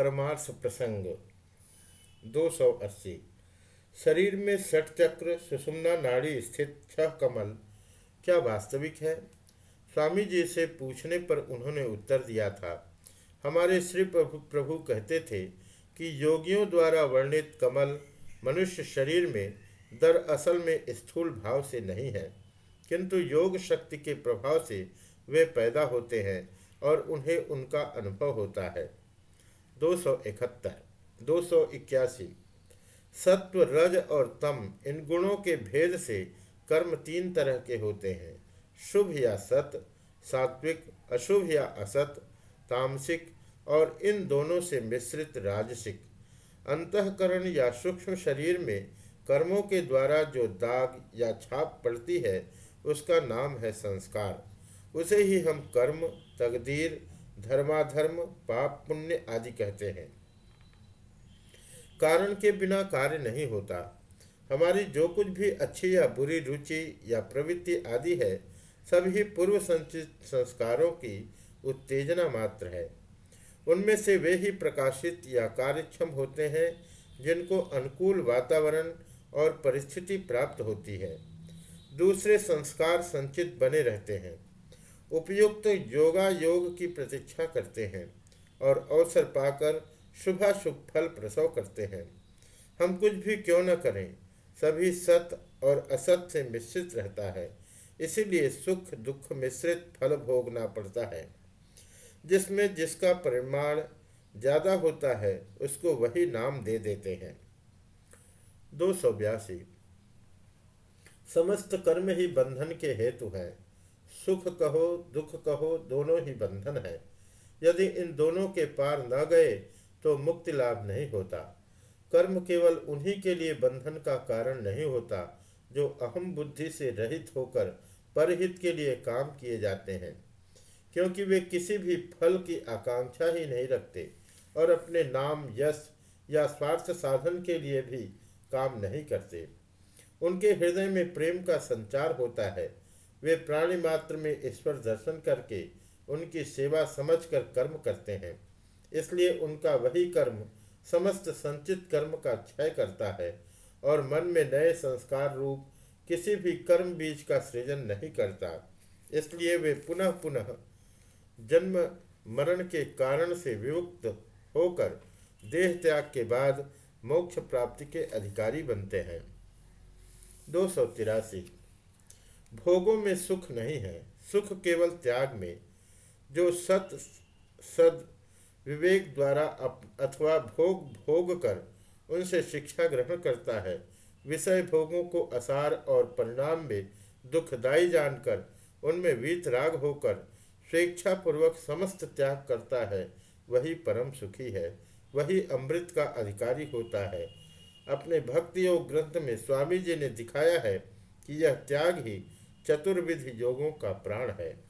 परमार्थ प्रसंग 280 शरीर में षट चक्र, सुषुम्ना नाड़ी स्थित छह कमल, क्या वास्तविक है? स्वामी जी से पूछने पर उन्होंने उत्तर दिया था, हमारे श्री प्रभु प्रभु कहते थे कि योगियों द्वारा वर्णित कमल मनुष्य शरीर में दरअसल में स्थूल भाव से नहीं है, किंतु योग शक्ति के प्रभाव से वे पैदा होते हैं और उन्हें उनका अनुभव होता है। दो सौ इकहत्तर, दो सौ इक्यासी। सत्व रज और तम, इन गुणों के भेद से कर्म तीन तरह के होते हैं। शुभ या सत, सात्विक, अशुभ या असत, तामसिक और इन दोनों से मिश्रित राजसिक। अंतकरण या सूक्ष्म शरीर में कर्मों के द्वारा जो दाग या छाप पड़ती है, उसका नाम है संस्कार। उसे ही हम कर्म, तकदीर धर्माधर्म, पाप, पुण्य आदि कहते हैं। कारण के बिना कार्य नहीं होता। हमारी जो कुछ भी अच्छी या बुरी रुचि या प्रवृत्ति आदि है सभी पूर्व संचित संस्कारों की उत्तेजना मात्र है। उनमें से वे ही प्रकाशित या कार्यक्षम होते हैं, जिनको अनुकूल वातावरण और परिस्थिति प्राप्त होती है। दूसरे संस्कार संचित बने रहते हैं। उपयुक्त योगा योग की प्रतीक्षा करते हैं और अवसर पाकर शुभाशुभ फल प्रसव करते हैं। हम कुछ भी क्यों न करें, सभी सत और असत से मिश्रित रहता है, इसीलिए सुख, दुख मिश्रित फल भोगना पड़ता है। जिसमें जिसका परिमाण ज़्यादा होता है, उसको वही नाम दे देते हैं। दो सौ बयासी। समस्त कर्म ही बंधन के हेतु है। सुख कहो, दुख कहो, दोनों ही बंधन है। यदि इन दोनों के पार न गए तो मुक्ति लाभ नहीं होता। कर्म केवल उन्हीं के लिए बंधन का कारण नहीं होता, जो अहम बुद्धि से रहित होकर परहित के लिए काम किए जाते हैं। क्योंकि वे किसी भी फल की आकांक्षा ही नहीं रखते, और अपने नाम, यश या स्वार्थ साधन के लिए भी काम नहीं करते। उनके हृदय में प्रेम का संचार होता है वे प्राणी मात्र में ईश्वर दर्शन करके उनकी सेवा समझकर कर्म करते हैं। इसलिए उनका वही कर्म समस्त संचित कर्म का क्षय करता है और मन में नए संस्कार रूप किसी भी कर्म बीज का सृजन नहीं करता। इसलिए वे पुनः पुनः जन्म मरण के कारण से विमुक्त होकर देह त्याग के बाद मोक्ष प्राप्ति के अधिकारी बनते हैं। दो सौ तिरासी भोगों में सुख नहीं है। सुख केवल त्याग में, जो सत, सद विवेक द्वारा अथवा भोग भोग कर उनसे शिक्षा ग्रहण करता है। विषय भोगों को असार और परिणाम में दुखदायी जानकर, उनमें वीतराग होकर स्वेच्छापूर्वक समस्त त्याग करता है। वही परम सुखी है। वही अमृत का अधिकारी होता है। अपने भक्ति योग ग्रंथ में स्वामी जी ने दिखाया है कि यह त्याग ही चतुर्विधि योगों का प्राण है।